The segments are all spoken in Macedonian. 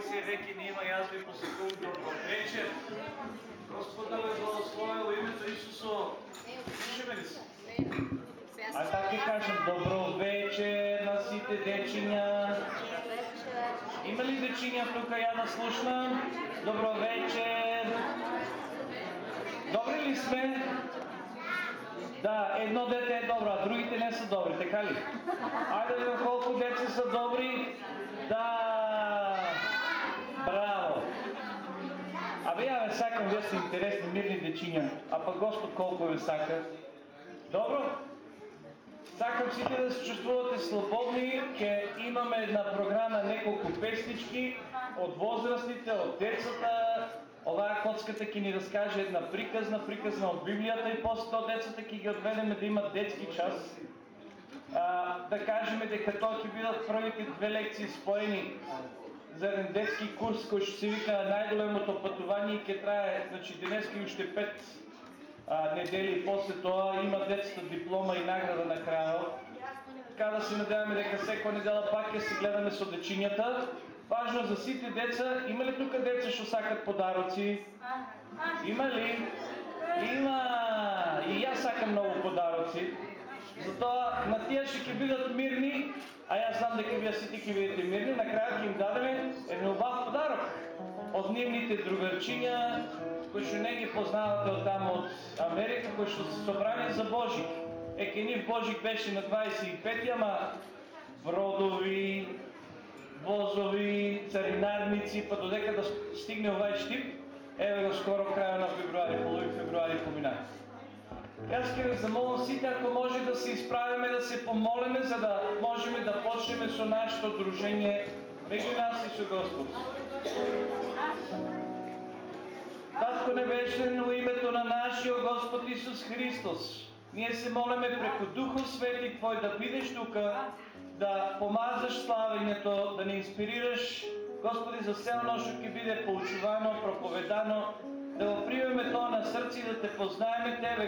кој се веки нема, јас ви посекувам добро вечер. Господ да ве благослови во името Исусо. Слушаме ли се? А така кажам добро вечер на сите дечиња. Има ли дечиња тука ја да слушнам? Добро вечер. Добри ли сме? Да, едно дете е добро, а другите не са добри, така ли? Ајде, да колку деца са добри. Да. Браво. Абе, ја ве сакам, да вие сте интересни, мирни дечиња. А па Господ колко ве сака. Добро? Сакам сите да се чувствувате слободни, ќе имаме една програма неколку песнички од возрастните, од децата. Оваа коцката ќе ни раскаже една приказна, приказна од Библијата и после тоа децата ќе ги одведеме да имат детски час. А, да кажеме дека тоа ќе бидат првите две лекции споени за еден детски курс кој што се вика најголемото патување ќе трае, значи денеска уште пет а, недели после тоа има децата диплома и награда на крајот. Така да се надеваме дека секоја недела пак ќе се гледаме со дечињата. Важно за сите деца, има ли тука деца што сакат подароци? Има ли? Има! И јас сакам многу подароци. Затоа на тие што ќе бидат мирни, а јас знам дека вие сите ќе бидете мирни, на крајот ќе им дадеме еден убав подарок од нивните другарчиња, кои што не ги познавате од таму од Америка, кои што се собрани за Божик. Еке нив Божик беше на 25 ама бродови, возови, царинарници, па додека да стигне овај штип, еве го скоро крајот на февруари, полови февруари помина. Јас ќе замолам сите ако може да се исправиме, да се помолиме за да можеме да почнеме со нашето дружење. Меѓу нас и со Господ. Татко Небесен, во името на нашиот Господ Исус Христос, ние се молиме преку Духов Свети Твој да бидеш тука, да помазаш славењето, да ни инспирираш, Господи, за се оно што ќе биде поучувано, проповедано, да го примеме тоа на срце и да те познаеме Тебе,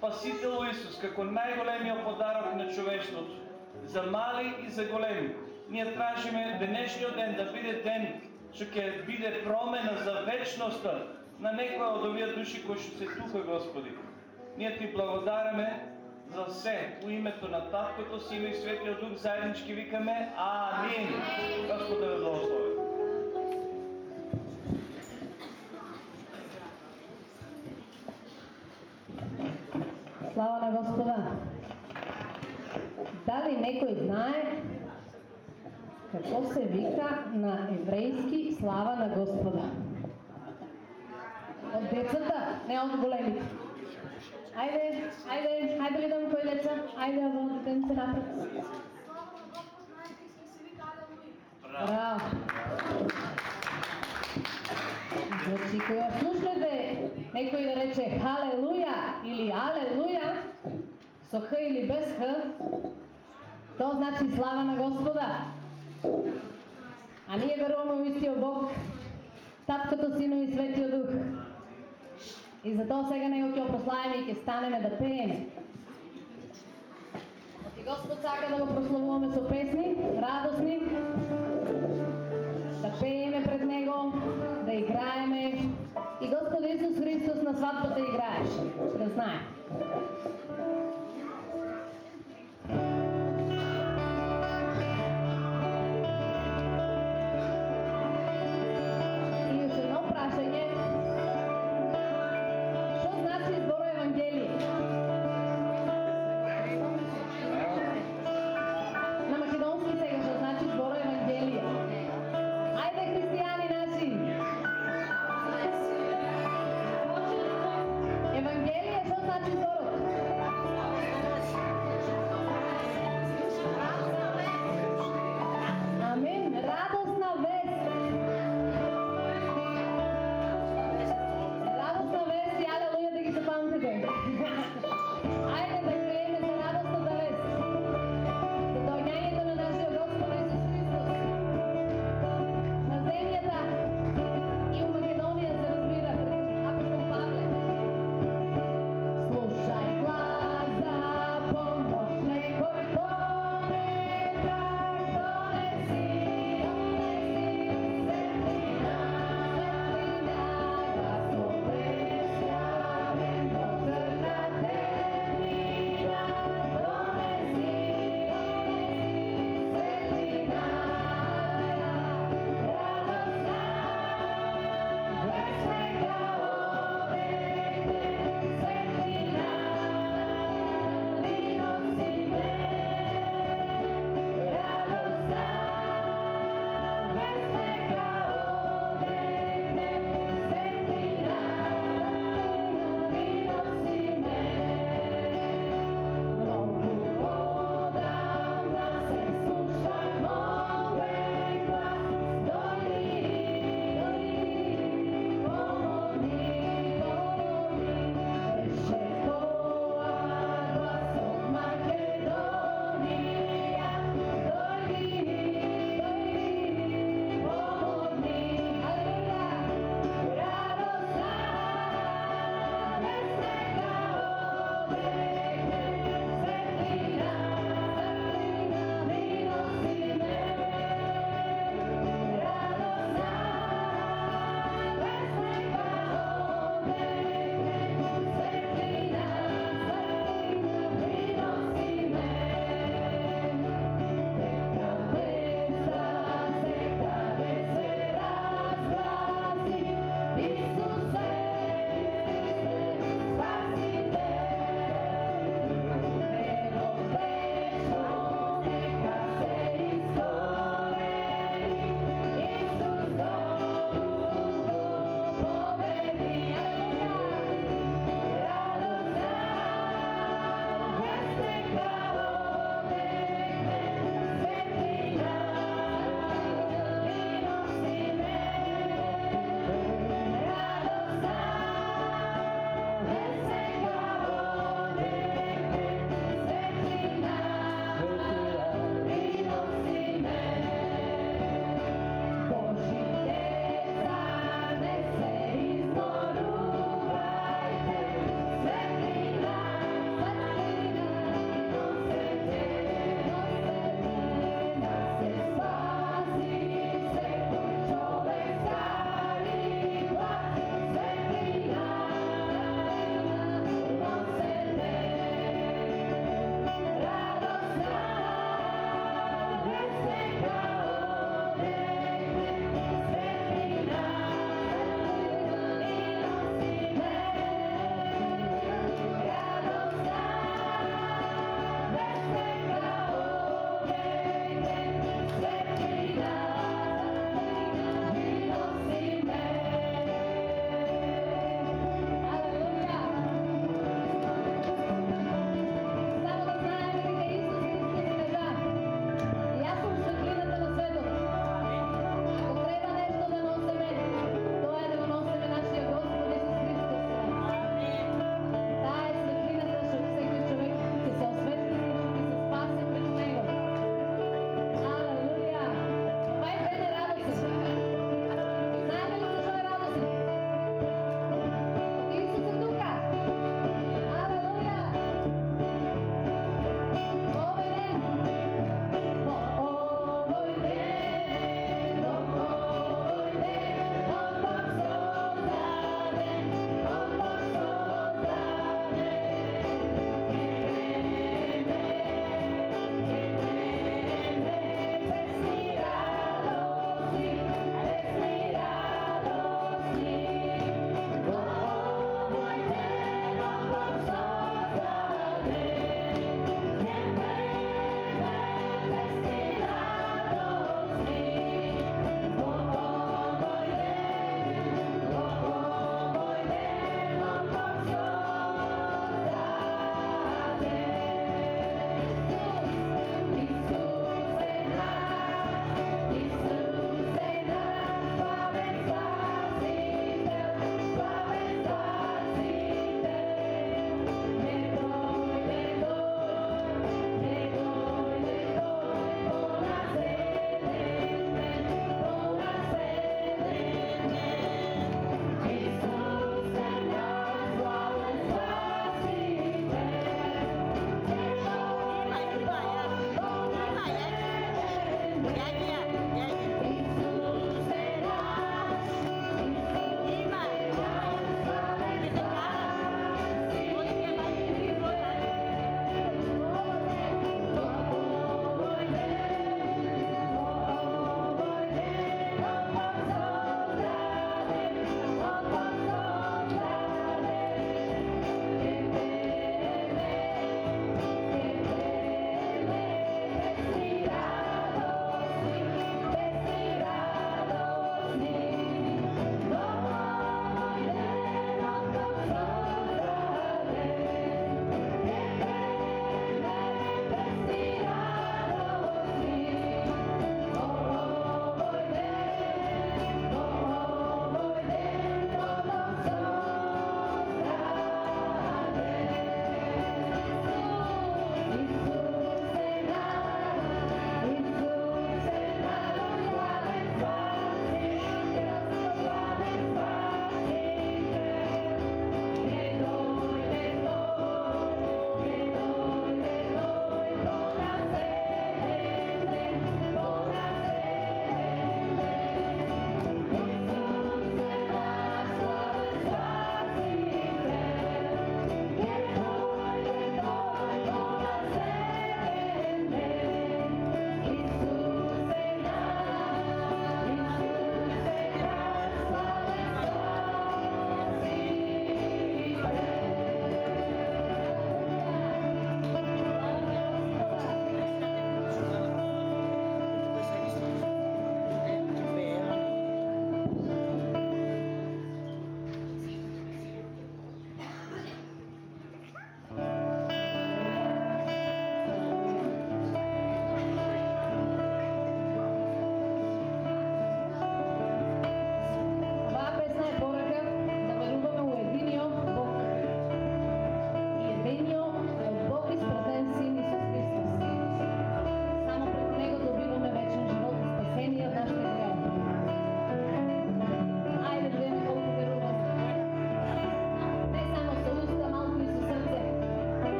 Спасител Исус, како најголемиот подарок на човештвото, за мали и за големи. Ние тражиме денешниот ден да биде ден што ќе биде промена за вечноста на некоја од овие души кои што се тука, Господи. Ние ти благодараме за се. У името на Таткото, Сина и Светлиот Дух заеднички викаме Амин. Господе да благослови. Дали некој знае како се вика на еврејски слава на Господа? Од децата, не од големите. Ајде, ајде, ајде видам кои деца, ајде во водите да се напред. Браво! Значи, кога слушнете некој да рече халелуја или алелуја, со х или без х, тоа значи слава на Господа. А ние веруваме во истиот Бог, Таткото, Сино и Светиот Дух. И затоа сега него ќе прославиме и ќе станеме да пееме. И Господ сака да го прославуваме со песни, радосни, да пееме пред Него, да играеме. И Господ Исус Христос на сватбата играеше, да знае.